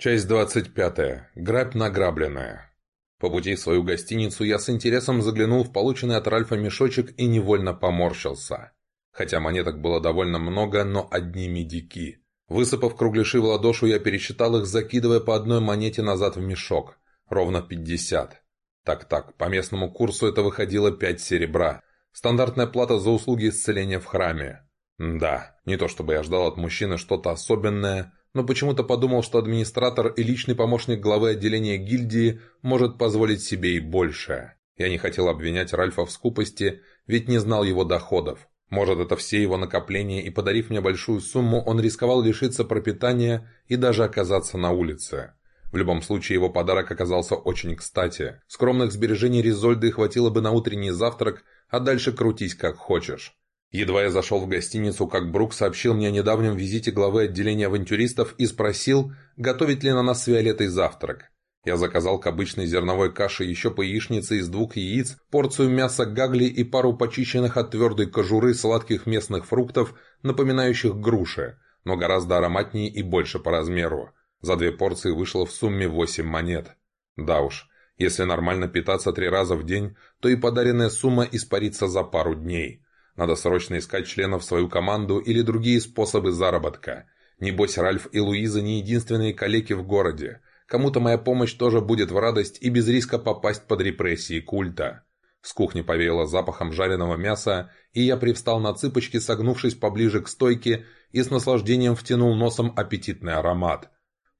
Часть 25. Грабь награбленная. По пути в свою гостиницу я с интересом заглянул в полученный от Ральфа мешочек и невольно поморщился. Хотя монеток было довольно много, но одни медики. Высыпав кругляши в ладошу, я пересчитал их, закидывая по одной монете назад в мешок. Ровно 50. Так-так, по местному курсу это выходило 5 серебра. Стандартная плата за услуги исцеления в храме. Да, не то чтобы я ждал от мужчины что-то особенное, но почему-то подумал, что администратор и личный помощник главы отделения гильдии может позволить себе и большее. Я не хотел обвинять Ральфа в скупости, ведь не знал его доходов. Может, это все его накопления, и подарив мне большую сумму, он рисковал лишиться пропитания и даже оказаться на улице. В любом случае, его подарок оказался очень кстати. Скромных сбережений Ризольды хватило бы на утренний завтрак, а дальше крутись как хочешь. Едва я зашел в гостиницу, как Брук сообщил мне о недавнем визите главы отделения авантюристов и спросил, готовить ли на нас с Виолеттой завтрак. Я заказал к обычной зерновой каше еще по яичнице из двух яиц, порцию мяса гагли и пару почищенных от твердой кожуры сладких местных фруктов, напоминающих груши, но гораздо ароматнее и больше по размеру. За две порции вышло в сумме 8 монет. Да уж, если нормально питаться три раза в день, то и подаренная сумма испарится за пару дней. Надо срочно искать членов в свою команду или другие способы заработка. Небось, Ральф и Луиза не единственные калеки в городе. Кому-то моя помощь тоже будет в радость и без риска попасть под репрессии культа. С кухни повеяло запахом жареного мяса, и я привстал на цыпочки, согнувшись поближе к стойке, и с наслаждением втянул носом аппетитный аромат.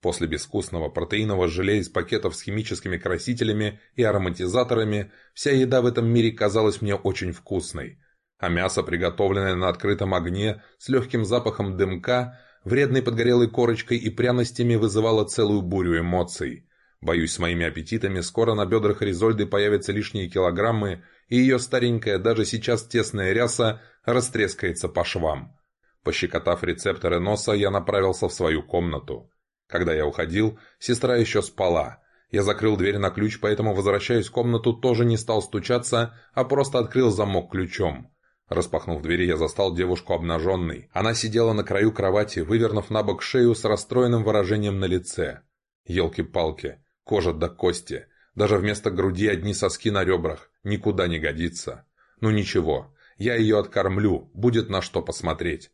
После безвкусного протеинового желе из пакетов с химическими красителями и ароматизаторами, вся еда в этом мире казалась мне очень вкусной – а мясо, приготовленное на открытом огне, с легким запахом дымка, вредной подгорелой корочкой и пряностями вызывало целую бурю эмоций. Боюсь, с моими аппетитами скоро на бедрах Ризольды появятся лишние килограммы, и ее старенькая, даже сейчас тесная ряса, растрескается по швам. Пощекотав рецепторы носа, я направился в свою комнату. Когда я уходил, сестра еще спала. Я закрыл дверь на ключ, поэтому, возвращаясь в комнату, тоже не стал стучаться, а просто открыл замок ключом. Распахнув двери, я застал девушку обнаженной. Она сидела на краю кровати, вывернув на бок шею с расстроенным выражением на лице. Елки-палки, кожа до кости. Даже вместо груди одни соски на ребрах. Никуда не годится. Ну ничего, я ее откормлю, будет на что посмотреть.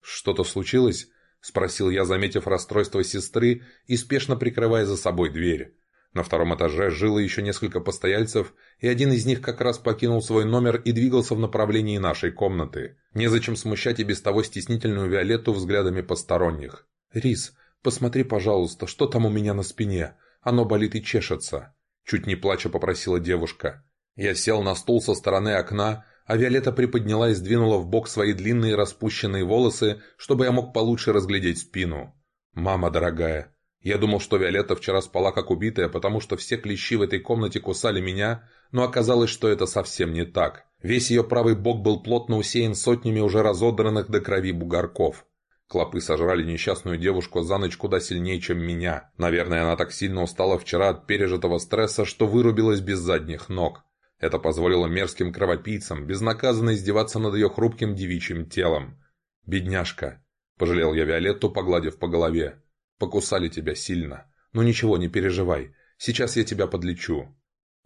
«Что-то случилось?» – спросил я, заметив расстройство сестры и спешно прикрывая за собой дверь. На втором этаже жило еще несколько постояльцев, и один из них как раз покинул свой номер и двигался в направлении нашей комнаты. Незачем смущать и без того стеснительную Виолетту взглядами посторонних. «Рис, посмотри, пожалуйста, что там у меня на спине? Оно болит и чешется», – чуть не плача попросила девушка. Я сел на стул со стороны окна, а Виолетта приподняла и сдвинула в бок свои длинные распущенные волосы, чтобы я мог получше разглядеть спину. «Мама дорогая, я думал, что Виолетта вчера спала как убитая, потому что все клещи в этой комнате кусали меня, но оказалось, что это совсем не так. Весь ее правый бок был плотно усеян сотнями уже разодранных до крови бугорков. Клопы сожрали несчастную девушку за ночь куда сильнее, чем меня. Наверное, она так сильно устала вчера от пережитого стресса, что вырубилась без задних ног. Это позволило мерзким кровопийцам безнаказанно издеваться над ее хрупким девичьим телом. «Бедняжка!» – пожалел я Виолетту, погладив по голове. Покусали тебя сильно. Но ничего, не переживай. Сейчас я тебя подлечу».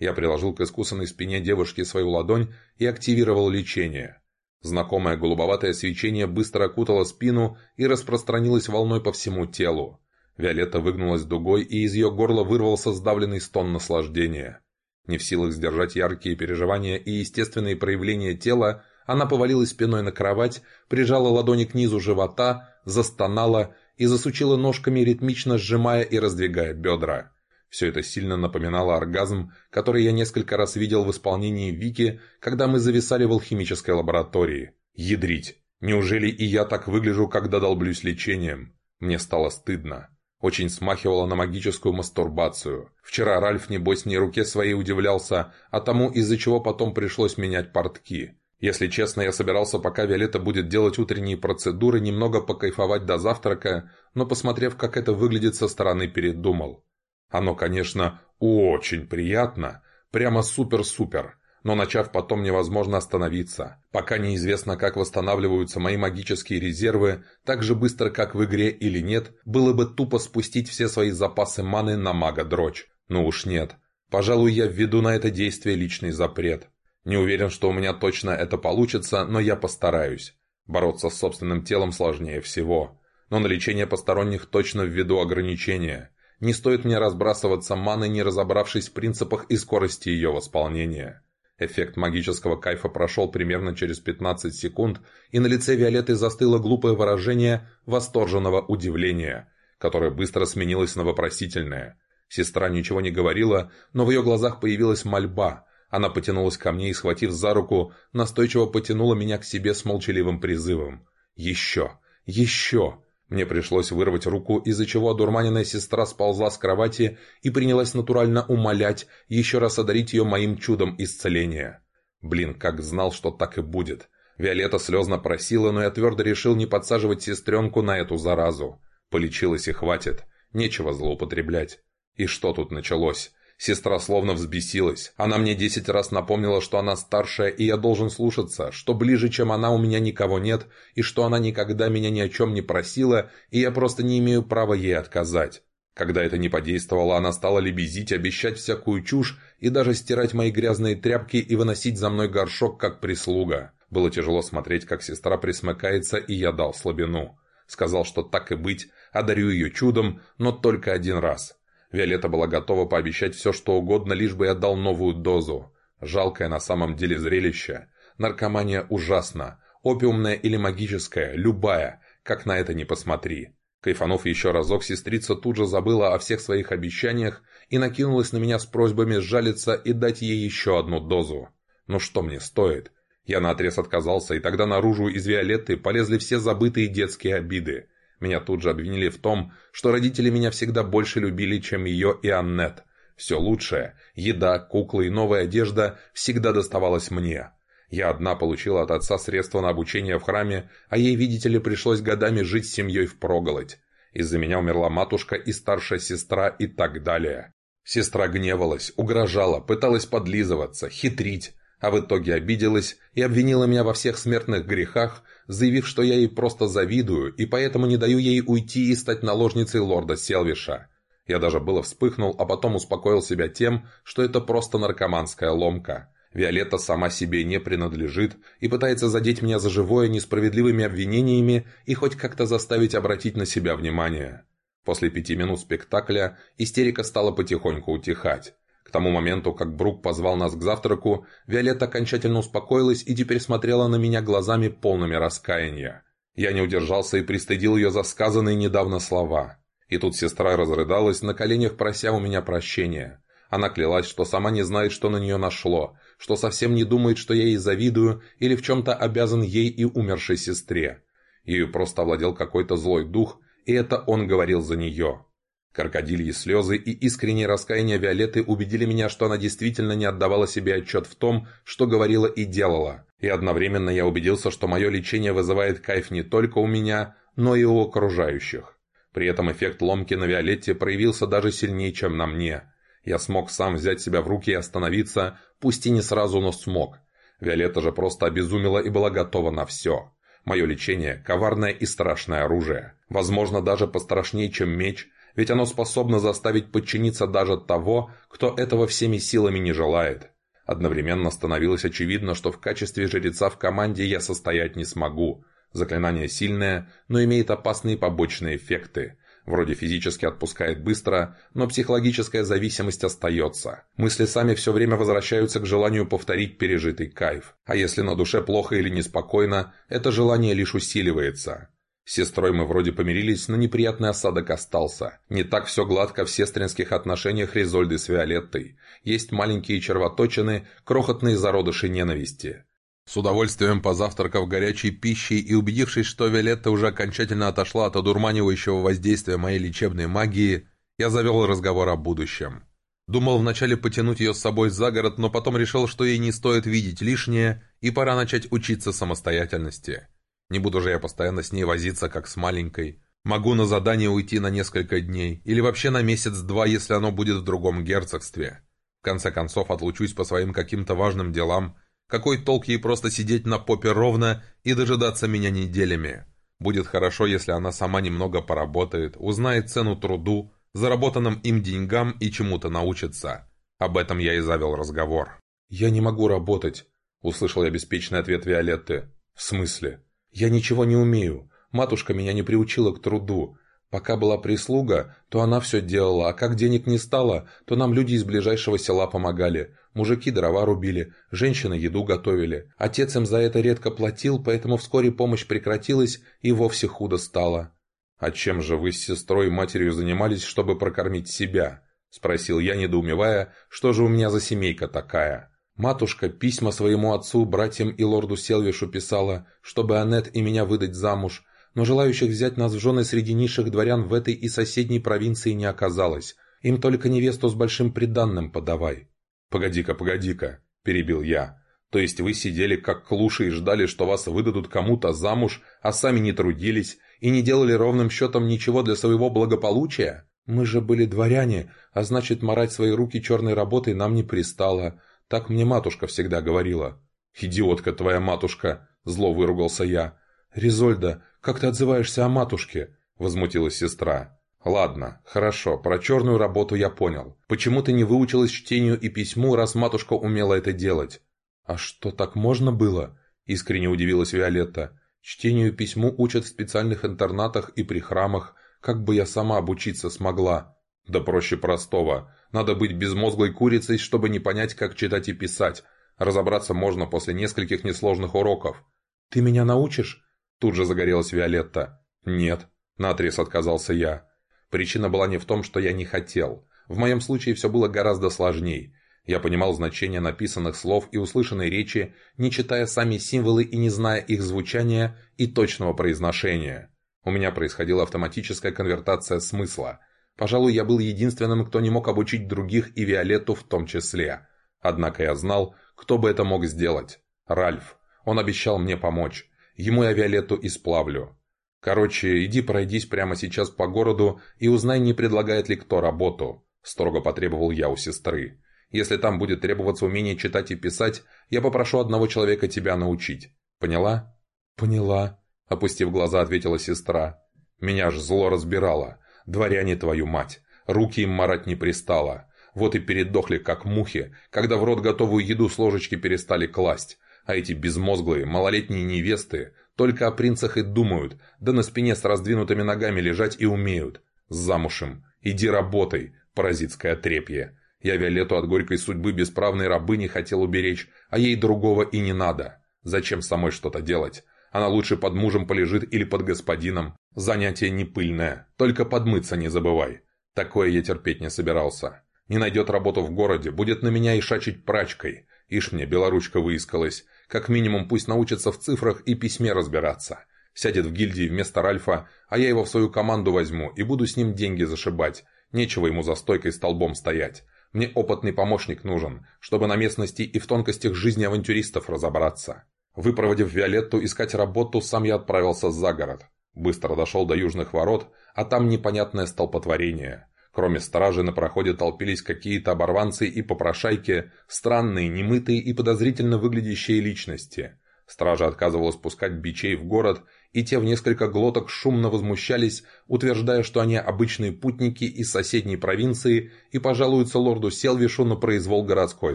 Я приложил к искусанной спине девушки свою ладонь и активировал лечение. Знакомое голубоватое свечение быстро окутало спину и распространилось волной по всему телу. Виолетта выгнулась дугой, и из ее горла вырвался сдавленный стон наслаждения. Не в силах сдержать яркие переживания и естественные проявления тела, она повалилась спиной на кровать, прижала ладони к низу живота, застонала и засучила ножками, ритмично сжимая и раздвигая бедра. Все это сильно напоминало оргазм, который я несколько раз видел в исполнении Вики, когда мы зависали в алхимической лаборатории. Ядрить! Неужели и я так выгляжу, когда долблюсь лечением? Мне стало стыдно. Очень смахивало на магическую мастурбацию. Вчера Ральф, небось, не руке своей удивлялся, а тому, из-за чего потом пришлось менять портки. Если честно, я собирался, пока Виолетта будет делать утренние процедуры, немного покайфовать до завтрака, но, посмотрев, как это выглядит со стороны, передумал. Оно, конечно, очень приятно, прямо супер-супер, но начав потом невозможно остановиться. Пока неизвестно, как восстанавливаются мои магические резервы, так же быстро, как в игре или нет, было бы тупо спустить все свои запасы маны на мага-дрочь. Ну уж нет. Пожалуй, я введу на это действие личный запрет. Не уверен, что у меня точно это получится, но я постараюсь. Бороться с собственным телом сложнее всего. Но на лечение посторонних точно введу ограничения. Не стоит мне разбрасываться маной, не разобравшись в принципах и скорости ее восполнения. Эффект магического кайфа прошел примерно через 15 секунд, и на лице Виолетты застыло глупое выражение восторженного удивления, которое быстро сменилось на вопросительное. Сестра ничего не говорила, но в ее глазах появилась мольба. Она потянулась ко мне и, схватив за руку, настойчиво потянула меня к себе с молчаливым призывом. «Еще! Еще!» Мне пришлось вырвать руку, из-за чего одурманенная сестра сползла с кровати и принялась натурально умолять, еще раз одарить ее моим чудом исцеления. Блин, как знал, что так и будет. Виолетта слезно просила, но я твердо решил не подсаживать сестренку на эту заразу. Полечилась и хватит. Нечего злоупотреблять. И что тут началось? Сестра словно взбесилась. Она мне десять раз напомнила, что она старшая, и я должен слушаться, что ближе, чем она, у меня никого нет, и что она никогда меня ни о чем не просила, и я просто не имею права ей отказать. Когда это не подействовало, она стала лебезить, обещать всякую чушь и даже стирать мои грязные тряпки и выносить за мной горшок, как прислуга. Было тяжело смотреть, как сестра присмыкается, и я дал слабину. Сказал, что так и быть, одарю ее чудом, но только один раз. Виолетта была готова пообещать все, что угодно, лишь бы я дал новую дозу. Жалкое на самом деле зрелище. Наркомания ужасна. Опиумная или магическая, любая, как на это не посмотри. Кайфанов еще разок, сестрица тут же забыла о всех своих обещаниях и накинулась на меня с просьбами сжалиться и дать ей еще одну дозу. Ну что мне стоит? Я наотрез отказался, и тогда наружу из Виолетты полезли все забытые детские обиды. Меня тут же обвинили в том, что родители меня всегда больше любили, чем ее и Аннет. Все лучшее – еда, куклы и новая одежда – всегда доставалось мне. Я одна получила от отца средства на обучение в храме, а ей, видите ли, пришлось годами жить с семьей впроголодь. Из-за меня умерла матушка и старшая сестра и так далее. Сестра гневалась, угрожала, пыталась подлизываться, хитрить, а в итоге обиделась и обвинила меня во всех смертных грехах, заявив, что я ей просто завидую и поэтому не даю ей уйти и стать наложницей лорда Селвиша. Я даже было вспыхнул, а потом успокоил себя тем, что это просто наркоманская ломка. Виолетта сама себе не принадлежит и пытается задеть меня за живое несправедливыми обвинениями и хоть как-то заставить обратить на себя внимание. После пяти минут спектакля истерика стала потихоньку утихать. К тому моменту, как Брук позвал нас к завтраку, Виолетта окончательно успокоилась и теперь смотрела на меня глазами полными раскаяния. Я не удержался и пристыдил ее за сказанные недавно слова. И тут сестра разрыдалась, на коленях прося у меня прощения. Она клялась, что сама не знает, что на нее нашло, что совсем не думает, что я ей завидую или в чем-то обязан ей и умершей сестре. Ею просто овладел какой-то злой дух, и это он говорил за нее. Крокодильи слезы и искреннее раскаяние Виолетты убедили меня, что она действительно не отдавала себе отчет в том, что говорила и делала. И одновременно я убедился, что мое лечение вызывает кайф не только у меня, но и у окружающих. При этом эффект ломки на Виолетте проявился даже сильнее, чем на мне. Я смог сам взять себя в руки и остановиться, пусть и не сразу, но смог. Виолетта же просто обезумела и была готова на все. Мое лечение – коварное и страшное оружие. Возможно, даже пострашнее, чем меч – ведь оно способно заставить подчиниться даже того, кто этого всеми силами не желает. Одновременно становилось очевидно, что в качестве жреца в команде я состоять не смогу. Заклинание сильное, но имеет опасные побочные эффекты. Вроде физически отпускает быстро, но психологическая зависимость остается. Мысли сами все время возвращаются к желанию повторить пережитый кайф. А если на душе плохо или неспокойно, это желание лишь усиливается. Сестрой мы вроде помирились, но неприятный осадок остался. Не так все гладко в сестринских отношениях Ризольды с Виолеттой. Есть маленькие червоточины, крохотные зародыши ненависти. С удовольствием позавтракав горячей пищей и убедившись, что Виолетта уже окончательно отошла от одурманивающего воздействия моей лечебной магии, я завел разговор о будущем. Думал вначале потянуть ее с собой за город, но потом решил, что ей не стоит видеть лишнее, и пора начать учиться самостоятельности. Не буду же я постоянно с ней возиться, как с маленькой. Могу на задание уйти на несколько дней, или вообще на месяц-два, если оно будет в другом герцогстве. В конце концов, отлучусь по своим каким-то важным делам. Какой толк ей просто сидеть на попе ровно и дожидаться меня неделями? Будет хорошо, если она сама немного поработает, узнает цену труду, заработанным им деньгам и чему-то научится. Об этом я и завел разговор. «Я не могу работать», — услышал я беспечный ответ Виолетты. «В смысле? Я ничего не умею. Матушка меня не приучила к труду. Пока была прислуга, то она все делала, а как денег не стало, то нам люди из ближайшего села помогали. Мужики дрова рубили, женщины еду готовили. Отец им за это редко платил, поэтому вскоре помощь прекратилась и вовсе худо стало. «А чем же вы с сестрой и матерью занимались, чтобы прокормить себя?» – спросил я, недоумевая, что же у меня за семейка такая. Матушка письма своему отцу, братьям и лорду Селвишу писала, чтобы Аннет и меня выдать замуж, но желающих взять нас в жены среди низших дворян в этой и соседней провинции не оказалось. Им только невесту с большим приданным подавай». «Погоди-ка, погоди-ка», – перебил я. «То есть вы сидели как клуши и ждали, что вас выдадут кому-то замуж, а сами не трудились и не делали ровным счетом ничего для своего благополучия? Мы же были дворяне, а значит, морать свои руки черной работой нам не пристало. Так мне матушка всегда говорила». «Идиотка твоя матушка!» – зло выругался я. «Резольда, как ты отзываешься о матушке?» – возмутилась сестра. «Ладно, хорошо, про черную работу я понял. Почему ты не выучилась чтению и письму, раз матушка умела это делать?» «А что, так можно было?» – искренне удивилась Виолетта. «Чтению и письму учат в специальных интернатах и при храмах. Как бы я сама обучиться смогла?» «Да проще простого. Надо быть безмозглой курицей, чтобы не понять, как читать и писать. Разобраться можно после нескольких несложных уроков». «Ты меня научишь?» Тут же загорелась Виолетта. «Нет», – наотрез отказался я. Причина была не в том, что я не хотел. В моем случае все было гораздо сложней. Я понимал значение написанных слов и услышанной речи, не читая сами символы и не зная их звучания и точного произношения. У меня происходила автоматическая конвертация смысла. Пожалуй, я был единственным, кто не мог обучить других и Виолетту в том числе. Однако я знал, кто бы это мог сделать. Ральф. Он обещал мне помочь. Ему я Виолетту исплавлю. Короче, иди пройдись прямо сейчас по городу и узнай, не предлагает ли кто работу. Строго потребовал я у сестры. Если там будет требоваться умение читать и писать, я попрошу одного человека тебя научить. Поняла? Поняла, опустив глаза, ответила сестра. Меня ж зло разбирало. Дворяне твою мать. Руки им марать не пристало. Вот и передохли, как мухи, когда в рот готовую еду с ложечки перестали класть. А эти безмозглые, малолетние невесты только о принцах и думают, да на спине с раздвинутыми ногами лежать и умеют. Замушем. Иди работай, паразитское трепье. Я Виолетту от горькой судьбы бесправной рабыни хотел уберечь, а ей другого и не надо. Зачем самой что-то делать? Она лучше под мужем полежит или под господином. Занятие не пыльное, только подмыться не забывай. Такое я терпеть не собирался. Не найдет работу в городе, будет на меня и шачить прачкой. Ишь мне, белоручка выискалась. Как минимум пусть научится в цифрах и письме разбираться. Сядет в гильдии вместо Ральфа, а я его в свою команду возьму и буду с ним деньги зашибать. Нечего ему за стойкой столбом стоять. Мне опытный помощник нужен, чтобы на местности и в тонкостях жизни авантюристов разобраться. Выпроводив Виолетту искать работу, сам я отправился за город. Быстро дошел до южных ворот, а там непонятное столпотворение. Кроме стражи на проходе толпились какие-то оборванцы и попрошайки, странные, немытые и подозрительно выглядящие личности. Стража отказывалась пускать бичей в город, и те в несколько глоток шумно возмущались, утверждая, что они обычные путники из соседней провинции и пожалуются лорду Селвишу на произвол городской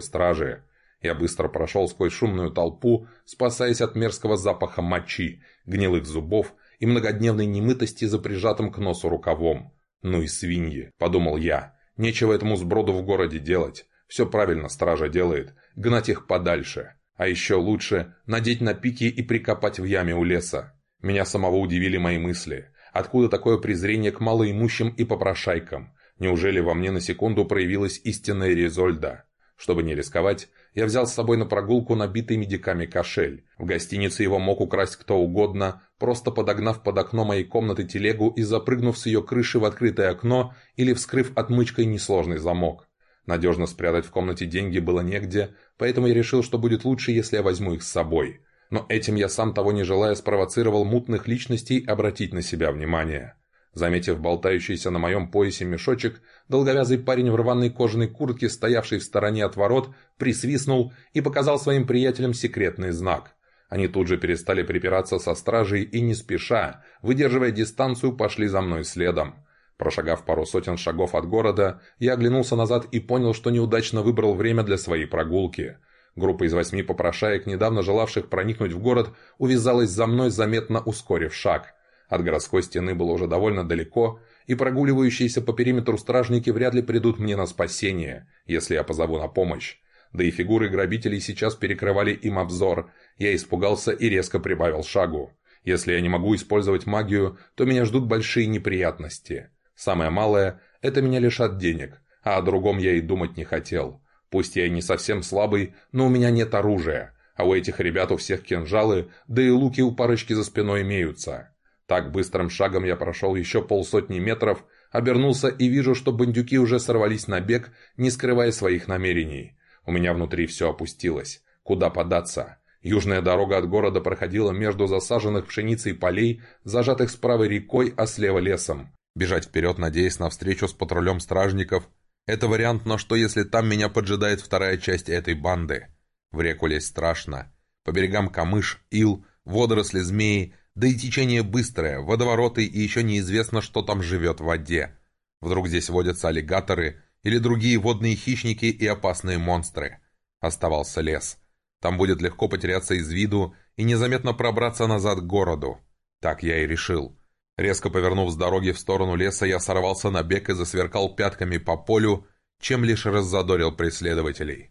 стражи. Я быстро прошел сквозь шумную толпу, спасаясь от мерзкого запаха мочи, гнилых зубов и многодневной немытости за прижатым к носу рукавом. «Ну и свиньи», — подумал я. «Нечего этому сброду в городе делать. Все правильно стража делает. Гнать их подальше. А еще лучше надеть на пики и прикопать в яме у леса. Меня самого удивили мои мысли. Откуда такое презрение к малоимущим и попрошайкам? Неужели во мне на секунду проявилась истинная Резольда? Чтобы не рисковать, я взял с собой на прогулку набитый медиками кошель. В гостинице его мог украсть кто угодно, просто подогнав под окно моей комнаты телегу и запрыгнув с ее крыши в открытое окно или вскрыв отмычкой несложный замок. Надежно спрятать в комнате деньги было негде, поэтому я решил, что будет лучше, если я возьму их с собой. Но этим я сам того не желая спровоцировал мутных личностей обратить на себя внимание. Заметив болтающийся на моем поясе мешочек, долговязый парень в рваной кожаной куртке, стоявший в стороне от ворот, присвистнул и показал своим приятелям секретный знак. Они тут же перестали припираться со стражей и не спеша, выдерживая дистанцию, пошли за мной следом. Прошагав пару сотен шагов от города, я оглянулся назад и понял, что неудачно выбрал время для своей прогулки. Группа из восьми попрошаек, недавно желавших проникнуть в город, увязалась за мной, заметно ускорив шаг. От городской стены было уже довольно далеко, и прогуливающиеся по периметру стражники вряд ли придут мне на спасение, если я позову на помощь. Да и фигуры грабителей сейчас перекрывали им обзор. Я испугался и резко прибавил шагу. Если я не могу использовать магию, то меня ждут большие неприятности. Самое малое – это меня лишат денег, а о другом я и думать не хотел. Пусть я и не совсем слабый, но у меня нет оружия, а у этих ребят у всех кинжалы, да и луки у парочки за спиной имеются. Так быстрым шагом я прошел еще полсотни метров, обернулся и вижу, что бандюки уже сорвались на бег, не скрывая своих намерений. У меня внутри все опустилось. Куда податься? Южная дорога от города проходила между засаженных пшеницей полей, зажатых справа рекой, а слева лесом. Бежать вперед, надеясь на встречу с патрулем стражников – это вариант, но что если там меня поджидает вторая часть этой банды? В реку лезть страшно. По берегам камыш, ил, водоросли, змеи, да и течение быстрое, водовороты и еще неизвестно, что там живет в воде. Вдруг здесь водятся аллигаторы или другие водные хищники и опасные монстры. Оставался лес. Там будет легко потеряться из виду и незаметно пробраться назад к городу. Так я и решил. Резко повернув с дороги в сторону леса, я сорвался на бег и засверкал пятками по полю, чем лишь раззадорил преследователей.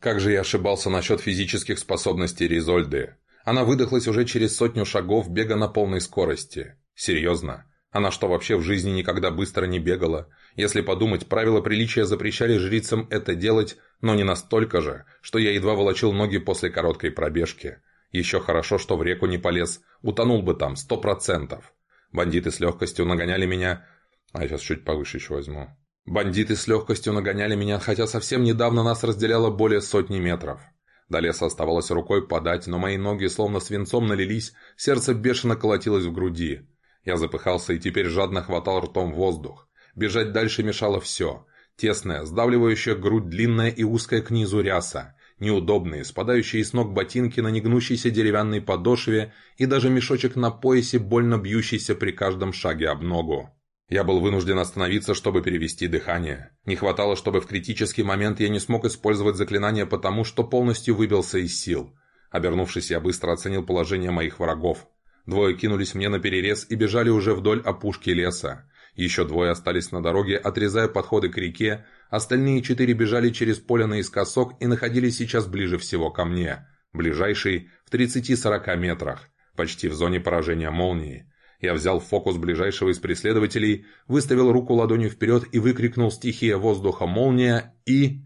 Как же я ошибался насчет физических способностей Ризольды. Она выдохлась уже через сотню шагов бега на полной скорости. Серьезно? Она что, вообще в жизни никогда быстро не бегала? Если подумать, правила приличия запрещали жрицам это делать, но не настолько же, что я едва волочил ноги после короткой пробежки. Еще хорошо, что в реку не полез, утонул бы там, сто процентов. Бандиты с легкостью нагоняли меня... А я сейчас чуть повыше еще возьму. Бандиты с легкостью нагоняли меня, хотя совсем недавно нас разделяло более сотни метров. До леса оставалось рукой подать, но мои ноги словно свинцом налились, сердце бешено колотилось в груди. Я запыхался и теперь жадно хватал ртом воздух. Бежать дальше мешало все. Тесная, сдавливающая грудь длинная и узкая к низу ряса неудобные, спадающие с ног ботинки на негнущейся деревянной подошве и даже мешочек на поясе, больно бьющийся при каждом шаге об ногу. Я был вынужден остановиться, чтобы перевести дыхание. Не хватало, чтобы в критический момент я не смог использовать заклинание потому, что полностью выбился из сил. Обернувшись, я быстро оценил положение моих врагов. Двое кинулись мне на перерез и бежали уже вдоль опушки леса. Еще двое остались на дороге, отрезая подходы к реке, Остальные четыре бежали через поле наискосок и находились сейчас ближе всего ко мне. Ближайший в 30-40 метрах, почти в зоне поражения молнии. Я взял фокус ближайшего из преследователей, выставил руку ладонью вперед и выкрикнул стихия воздуха «Молния» и...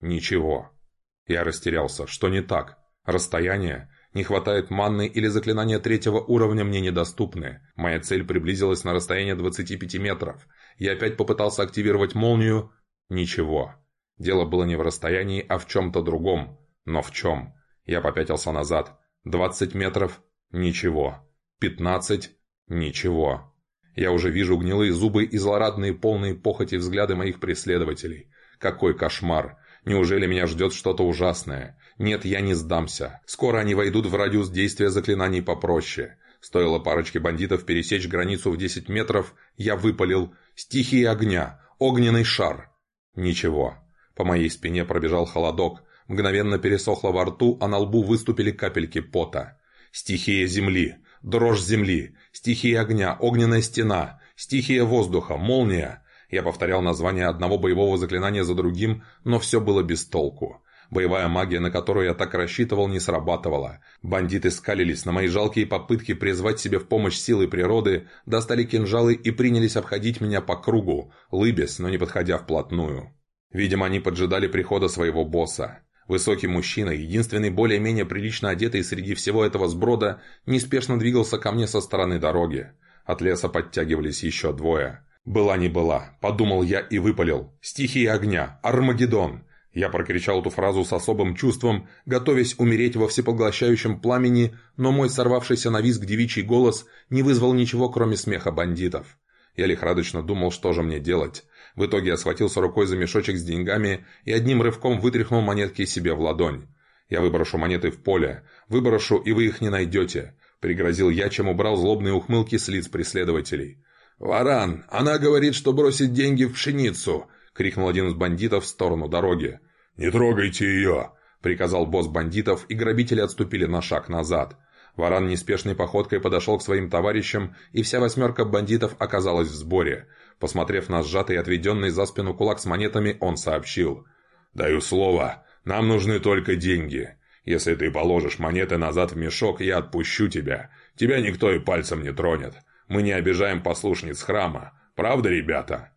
Ничего. Я растерялся. Что не так? Расстояние? Не хватает манны или заклинания третьего уровня мне недоступны. Моя цель приблизилась на расстояние 25 метров. Я опять попытался активировать молнию, Ничего. Дело было не в расстоянии, а в чем-то другом. Но в чем? Я попятился назад. Двадцать метров? Ничего. Пятнадцать? Ничего. Я уже вижу гнилые зубы и злорадные полные похоти взгляды моих преследователей. Какой кошмар! Неужели меня ждет что-то ужасное? Нет, я не сдамся. Скоро они войдут в радиус действия заклинаний попроще. Стоило парочке бандитов пересечь границу в 10 метров, я выпалил «Стихия огня! Огненный шар!» Ничего. По моей спине пробежал холодок, мгновенно пересохло во рту, а на лбу выступили капельки пота. Стихия земли, дрожь земли, стихия огня, огненная стена, стихия воздуха, молния. Я повторял название одного боевого заклинания за другим, но все было без толку. Боевая магия, на которую я так рассчитывал, не срабатывала. Бандиты скалились на мои жалкие попытки призвать себе в помощь силы природы, достали кинжалы и принялись обходить меня по кругу, лыбясь, но не подходя вплотную. Видимо, они поджидали прихода своего босса. Высокий мужчина, единственный более-менее прилично одетый среди всего этого сброда, неспешно двигался ко мне со стороны дороги. От леса подтягивались еще двое. «Была не была», — подумал я и выпалил. «Стихия огня! Армагеддон!» Я прокричал эту фразу с особым чувством, готовясь умереть во всепоглощающем пламени, но мой сорвавшийся на визг девичий голос не вызвал ничего, кроме смеха бандитов. Я лихорадочно думал, что же мне делать. В итоге я схватился рукой за мешочек с деньгами и одним рывком вытряхнул монетки себе в ладонь. «Я выброшу монеты в поле. Выброшу, и вы их не найдете», — пригрозил я, чем убрал злобные ухмылки с лиц преследователей. «Варан, она говорит, что бросит деньги в пшеницу!» — крикнул один из бандитов в сторону дороги. «Не трогайте ее!» — приказал босс бандитов, и грабители отступили на шаг назад. Варан неспешной походкой подошел к своим товарищам, и вся восьмерка бандитов оказалась в сборе. Посмотрев на сжатый и отведенный за спину кулак с монетами, он сообщил. «Даю слово, нам нужны только деньги. Если ты положишь монеты назад в мешок, я отпущу тебя. Тебя никто и пальцем не тронет. Мы не обижаем послушниц храма. Правда, ребята?»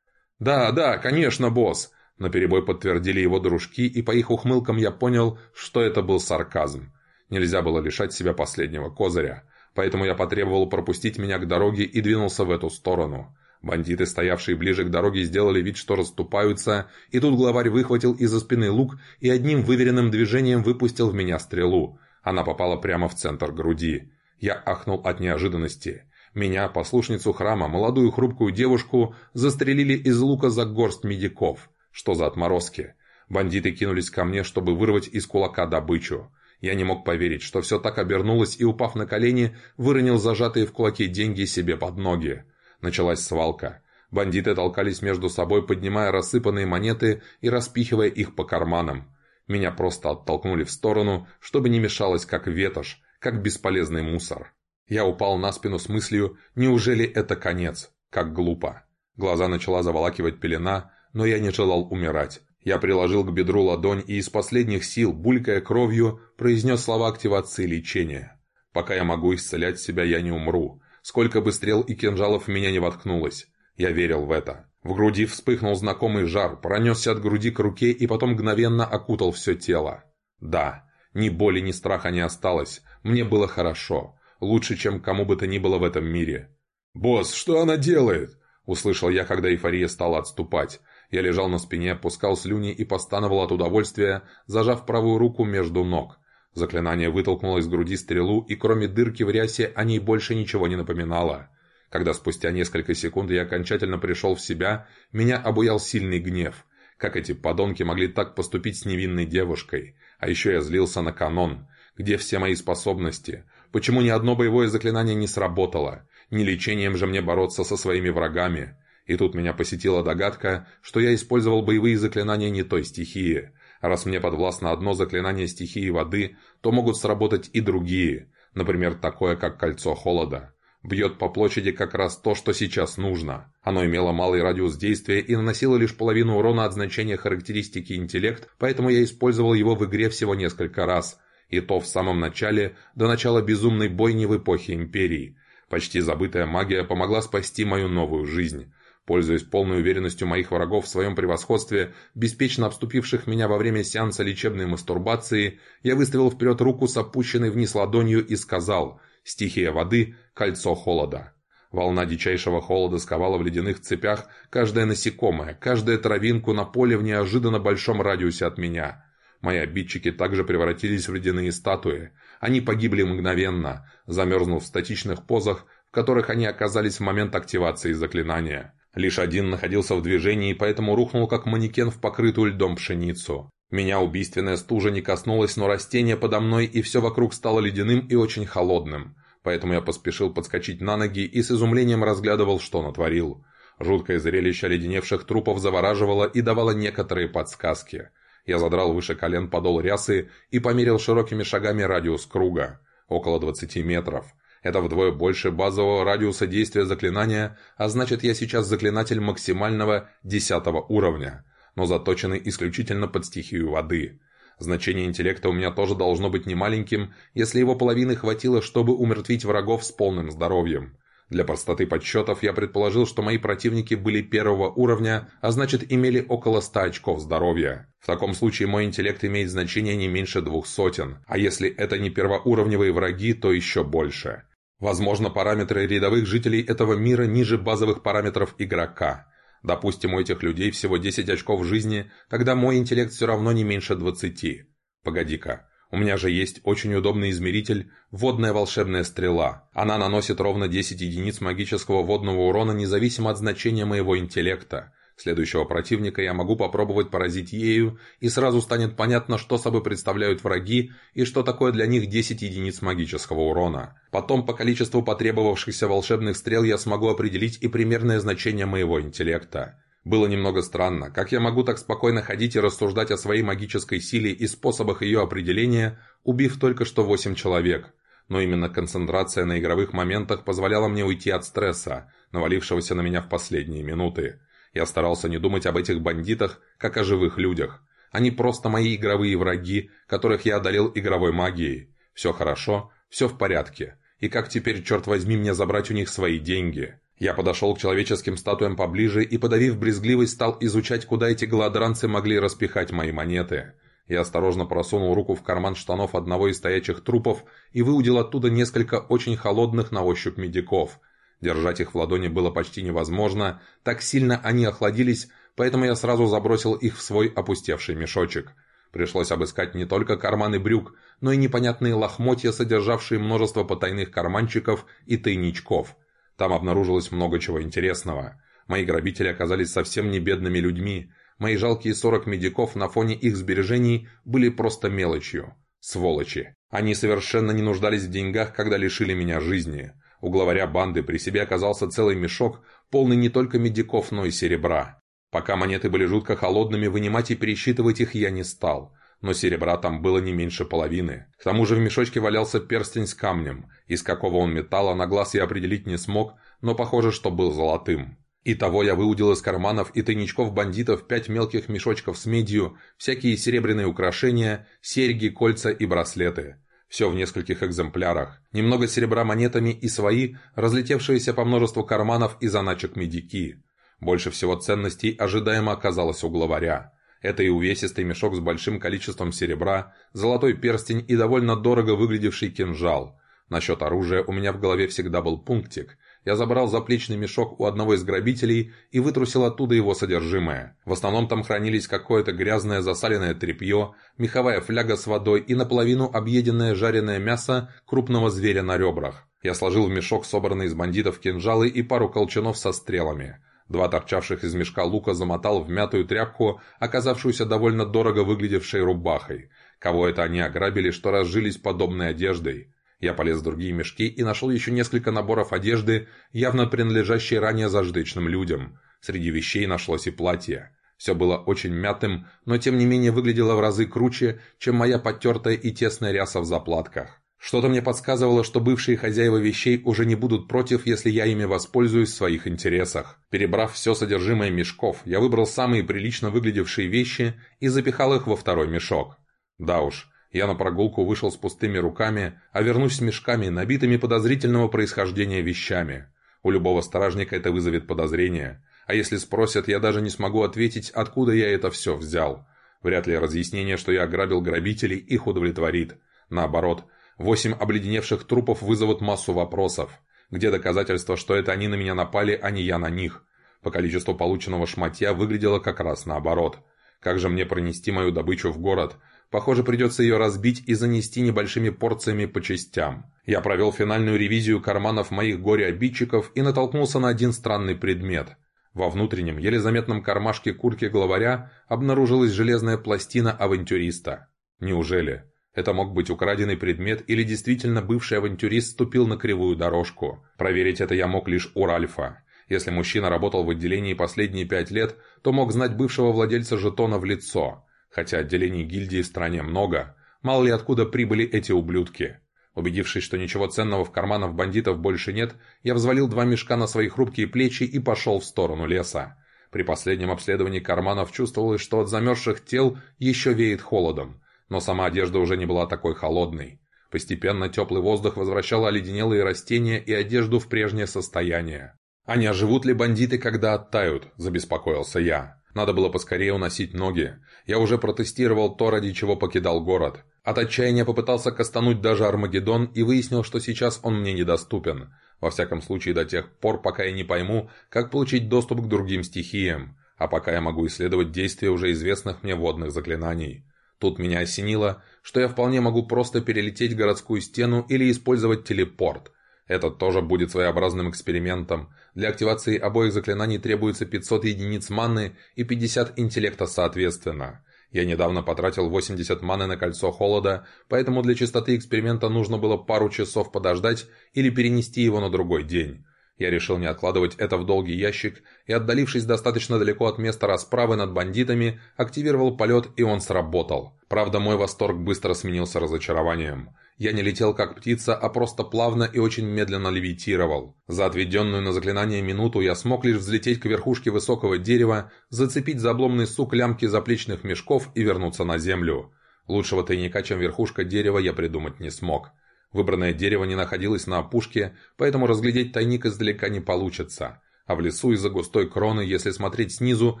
«Да, да, конечно, босс!» Наперебой подтвердили его дружки, и по их ухмылкам я понял, что это был сарказм. Нельзя было лишать себя последнего козыря, поэтому я потребовал пропустить меня к дороге и двинулся в эту сторону. Бандиты, стоявшие ближе к дороге, сделали вид, что расступаются, и тут главарь выхватил из-за спины лук и одним выверенным движением выпустил в меня стрелу. Она попала прямо в центр груди. Я ахнул от неожиданности. Меня, послушницу храма, молодую хрупкую девушку, застрелили из лука за горсть медиков. Что за отморозки? Бандиты кинулись ко мне, чтобы вырвать из кулака добычу. Я не мог поверить, что все так обернулось и, упав на колени, выронил зажатые в кулаке деньги себе под ноги. Началась свалка. Бандиты толкались между собой, поднимая рассыпанные монеты и распихивая их по карманам. Меня просто оттолкнули в сторону, чтобы не мешалось как ветошь, как бесполезный мусор. Я упал на спину с мыслью «Неужели это конец?» Как глупо. Глаза начала заволакивать пелена, но я не желал умирать. Я приложил к бедру ладонь и из последних сил, булькая кровью, произнес слова активации лечения. «Пока я могу исцелять себя, я не умру. Сколько бы стрел и кинжалов в меня не воткнулось. Я верил в это. В груди вспыхнул знакомый жар, пронесся от груди к руке и потом мгновенно окутал все тело. Да, ни боли, ни страха не осталось. Мне было хорошо. Лучше, чем кому бы то ни было в этом мире. «Босс, что она делает?» Услышал я, когда эйфория стала отступать. Я лежал на спине, пускал слюни и постановал от удовольствия, зажав правую руку между ног. Заклинание вытолкнуло из груди стрелу, и кроме дырки в рясе о ней больше ничего не напоминало. Когда спустя несколько секунд я окончательно пришел в себя, меня обуял сильный гнев. Как эти подонки могли так поступить с невинной девушкой? А еще я злился на канон. Где все мои способности? Почему ни одно боевое заклинание не сработало? Не лечением же мне бороться со своими врагами? И тут меня посетила догадка, что я использовал боевые заклинания не той стихии. Раз мне подвластно одно заклинание стихии воды, то могут сработать и другие, например, такое, как кольцо холода. Бьет по площади как раз то, что сейчас нужно. Оно имело малый радиус действия и наносило лишь половину урона от значения характеристики интеллект, поэтому я использовал его в игре всего несколько раз. И то в самом начале, до начала безумной бойни в эпохе Империи. Почти забытая магия помогла спасти мою новую жизнь. Пользуясь полной уверенностью моих врагов в своем превосходстве, беспечно обступивших меня во время сеанса лечебной мастурбации, я выставил вперед руку с опущенной вниз ладонью и сказал «Стихия воды, кольцо холода». Волна дичайшего холода сковала в ледяных цепях каждое насекомое, каждую травинку на поле в неожиданно большом радиусе от меня. Мои обидчики также превратились в ледяные статуи. Они погибли мгновенно, замерзнув в статичных позах, в которых они оказались в момент активации заклинания. Лишь один находился в движении, поэтому рухнул как манекен в покрытую льдом пшеницу. Меня убийственная стужа не коснулась, но растение подо мной и все вокруг стало ледяным и очень холодным. Поэтому я поспешил подскочить на ноги и с изумлением разглядывал, что натворил. Жуткое зрелище леденевших трупов завораживало и давало некоторые подсказки. Я задрал выше колен подол рясы и померил широкими шагами радиус круга. Около 20 метров. Это вдвое больше базового радиуса действия заклинания, а значит я сейчас заклинатель максимального десятого уровня, но заточенный исключительно под стихию воды. Значение интеллекта у меня тоже должно быть немаленьким, если его половины хватило, чтобы умертвить врагов с полным здоровьем. Для простоты подсчетов я предположил, что мои противники были первого уровня, а значит имели около 100 очков здоровья. В таком случае мой интеллект имеет значение не меньше двух сотен, а если это не первоуровневые враги, то еще больше. Возможно, параметры рядовых жителей этого мира ниже базовых параметров игрока. Допустим, у этих людей всего 10 очков жизни, тогда мой интеллект все равно не меньше 20. Погоди-ка, У меня же есть очень удобный измеритель «Водная волшебная стрела». Она наносит ровно 10 единиц магического водного урона независимо от значения моего интеллекта. Следующего противника я могу попробовать поразить ею, и сразу станет понятно, что собой представляют враги и что такое для них 10 единиц магического урона. Потом по количеству потребовавшихся волшебных стрел я смогу определить и примерное значение моего интеллекта. Было немного странно, как я могу так спокойно ходить и рассуждать о своей магической силе и способах ее определения, убив только что восемь человек. Но именно концентрация на игровых моментах позволяла мне уйти от стресса, навалившегося на меня в последние минуты. Я старался не думать об этих бандитах, как о живых людях. Они просто мои игровые враги, которых я одолел игровой магией. Все хорошо, все в порядке. И как теперь, черт возьми, мне забрать у них свои деньги? Я подошел к человеческим статуям поближе и, подавив брезгливость, стал изучать, куда эти голодранцы могли распихать мои монеты. Я осторожно просунул руку в карман штанов одного из стоячих трупов и выудил оттуда несколько очень холодных на ощупь медиков. Держать их в ладони было почти невозможно, так сильно они охладились, поэтому я сразу забросил их в свой опустевший мешочек. Пришлось обыскать не только карманы брюк, но и непонятные лохмотья, содержавшие множество потайных карманчиков и тайничков – там обнаружилось много чего интересного. Мои грабители оказались совсем не бедными людьми. Мои жалкие 40 медиков на фоне их сбережений были просто мелочью. Сволочи. Они совершенно не нуждались в деньгах, когда лишили меня жизни. У главаря банды при себе оказался целый мешок, полный не только медиков, но и серебра. Пока монеты были жутко холодными, вынимать и пересчитывать их я не стал но серебра там было не меньше половины. К тому же в мешочке валялся перстень с камнем. Из какого он металла на глаз я определить не смог, но похоже, что был золотым. Итого я выудил из карманов и тайничков бандитов пять мелких мешочков с медью, всякие серебряные украшения, серьги, кольца и браслеты. Все в нескольких экземплярах. Немного серебра монетами и свои, разлетевшиеся по множеству карманов и заначек медики. Больше всего ценностей ожидаемо оказалось у главаря. Это и увесистый мешок с большим количеством серебра, золотой перстень и довольно дорого выглядевший кинжал. Насчет оружия у меня в голове всегда был пунктик. Я забрал заплечный мешок у одного из грабителей и вытрусил оттуда его содержимое. В основном там хранились какое-то грязное засаленное тряпье, меховая фляга с водой и наполовину объеденное жареное мясо крупного зверя на ребрах. Я сложил в мешок собранные из бандитов кинжалы и пару колчанов со стрелами. Два торчавших из мешка лука замотал в мятую тряпку, оказавшуюся довольно дорого выглядевшей рубахой. Кого это они ограбили, что разжились подобной одеждой? Я полез в другие мешки и нашел еще несколько наборов одежды, явно принадлежащие ранее заждычным людям. Среди вещей нашлось и платье. Все было очень мятым, но тем не менее выглядело в разы круче, чем моя потертая и тесная ряса в заплатках. Что-то мне подсказывало, что бывшие хозяева вещей уже не будут против, если я ими воспользуюсь в своих интересах. Перебрав все содержимое мешков, я выбрал самые прилично выглядевшие вещи и запихал их во второй мешок. Да уж, я на прогулку вышел с пустыми руками, а вернусь с мешками, набитыми подозрительного происхождения вещами. У любого стражника это вызовет подозрение. А если спросят, я даже не смогу ответить, откуда я это все взял. Вряд ли разъяснение, что я ограбил грабителей, их удовлетворит. Наоборот, Восемь обледеневших трупов вызовут массу вопросов. Где доказательства, что это они на меня напали, а не я на них? По количеству полученного шматья выглядело как раз наоборот. Как же мне пронести мою добычу в город? Похоже, придется ее разбить и занести небольшими порциями по частям. Я провел финальную ревизию карманов моих горе-обидчиков и натолкнулся на один странный предмет. Во внутреннем, еле заметном кармашке куртки главаря обнаружилась железная пластина авантюриста. Неужели? Это мог быть украденный предмет или действительно бывший авантюрист ступил на кривую дорожку. Проверить это я мог лишь у Ральфа. Если мужчина работал в отделении последние пять лет, то мог знать бывшего владельца жетона в лицо. Хотя отделений гильдии в стране много. Мало ли откуда прибыли эти ублюдки. Убедившись, что ничего ценного в карманах бандитов больше нет, я взвалил два мешка на свои хрупкие плечи и пошел в сторону леса. При последнем обследовании карманов чувствовалось, что от замерзших тел еще веет холодом но сама одежда уже не была такой холодной. Постепенно теплый воздух возвращал оледенелые растения и одежду в прежнее состояние. «А не оживут ли бандиты, когда оттают?» – забеспокоился я. Надо было поскорее уносить ноги. Я уже протестировал то, ради чего покидал город. От отчаяния попытался кастануть даже Армагеддон и выяснил, что сейчас он мне недоступен. Во всяком случае до тех пор, пока я не пойму, как получить доступ к другим стихиям. А пока я могу исследовать действия уже известных мне водных заклинаний. Тут меня осенило, что я вполне могу просто перелететь городскую стену или использовать телепорт. Это тоже будет своеобразным экспериментом. Для активации обоих заклинаний требуется 500 единиц маны и 50 интеллекта соответственно. Я недавно потратил 80 маны на кольцо холода, поэтому для чистоты эксперимента нужно было пару часов подождать или перенести его на другой день. Я решил не откладывать это в долгий ящик и, отдалившись достаточно далеко от места расправы над бандитами, активировал полет, и он сработал. Правда, мой восторг быстро сменился разочарованием. Я не летел как птица, а просто плавно и очень медленно левитировал. За отведенную на заклинание минуту я смог лишь взлететь к верхушке высокого дерева, зацепить за обломный сук лямки заплечных мешков и вернуться на землю. Лучшего тайника, чем верхушка дерева, я придумать не смог. Выбранное дерево не находилось на опушке, поэтому разглядеть тайник издалека не получится. А в лесу из-за густой кроны, если смотреть снизу,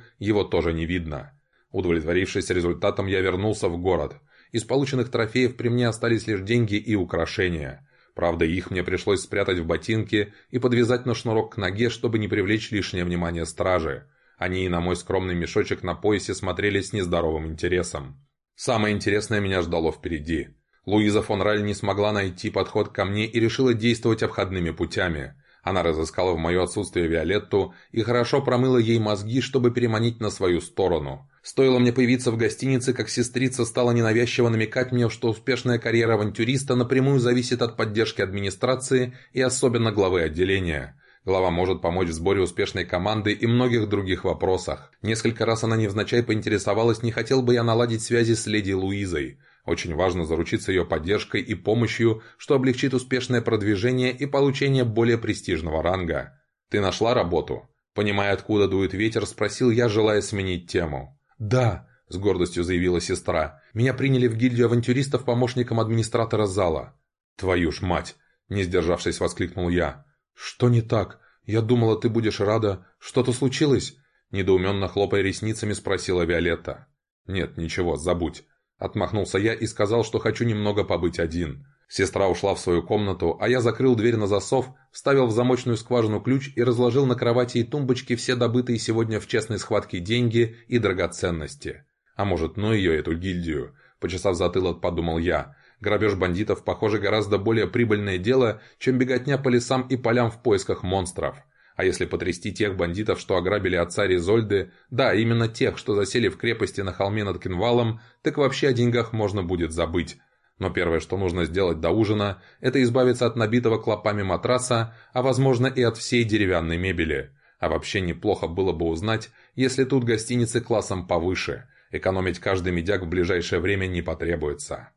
его тоже не видно. Удовлетворившись результатом, я вернулся в город. Из полученных трофеев при мне остались лишь деньги и украшения. Правда, их мне пришлось спрятать в ботинки и подвязать на шнурок к ноге, чтобы не привлечь лишнее внимание стражи. Они и на мой скромный мешочек на поясе смотрели с нездоровым интересом. Самое интересное меня ждало впереди. Луиза фон Раль не смогла найти подход ко мне и решила действовать обходными путями. Она разыскала в мое отсутствие Виолетту и хорошо промыла ей мозги, чтобы переманить на свою сторону. Стоило мне появиться в гостинице, как сестрица стала ненавязчиво намекать мне, что успешная карьера авантюриста напрямую зависит от поддержки администрации и особенно главы отделения. Глава может помочь в сборе успешной команды и многих других вопросах. Несколько раз она невзначай поинтересовалась, не хотел бы я наладить связи с леди Луизой. Очень важно заручиться ее поддержкой и помощью, что облегчит успешное продвижение и получение более престижного ранга. «Ты нашла работу?» Понимая, откуда дует ветер, спросил я, желая сменить тему. «Да», – с гордостью заявила сестра. «Меня приняли в гильдию авантюристов помощником администратора зала». «Твою ж мать!» – не сдержавшись, воскликнул я. «Что не так? Я думала, ты будешь рада. Что-то случилось?» Недоуменно хлопая ресницами, спросила Виолетта. «Нет, ничего, забудь. Отмахнулся я и сказал, что хочу немного побыть один. Сестра ушла в свою комнату, а я закрыл дверь на засов, вставил в замочную скважину ключ и разложил на кровати и тумбочке все добытые сегодня в честной схватке деньги и драгоценности. А может, ну ее, эту гильдию? Почесав затылок, подумал я. Грабеж бандитов, похоже, гораздо более прибыльное дело, чем беготня по лесам и полям в поисках монстров. А если потрясти тех бандитов, что ограбили отца Ризольды, да, именно тех, что засели в крепости на холме над Кинвалом, так вообще о деньгах можно будет забыть. Но первое, что нужно сделать до ужина, это избавиться от набитого клопами матраса, а возможно и от всей деревянной мебели. А вообще неплохо было бы узнать, если тут гостиницы классом повыше. Экономить каждый медяк в ближайшее время не потребуется.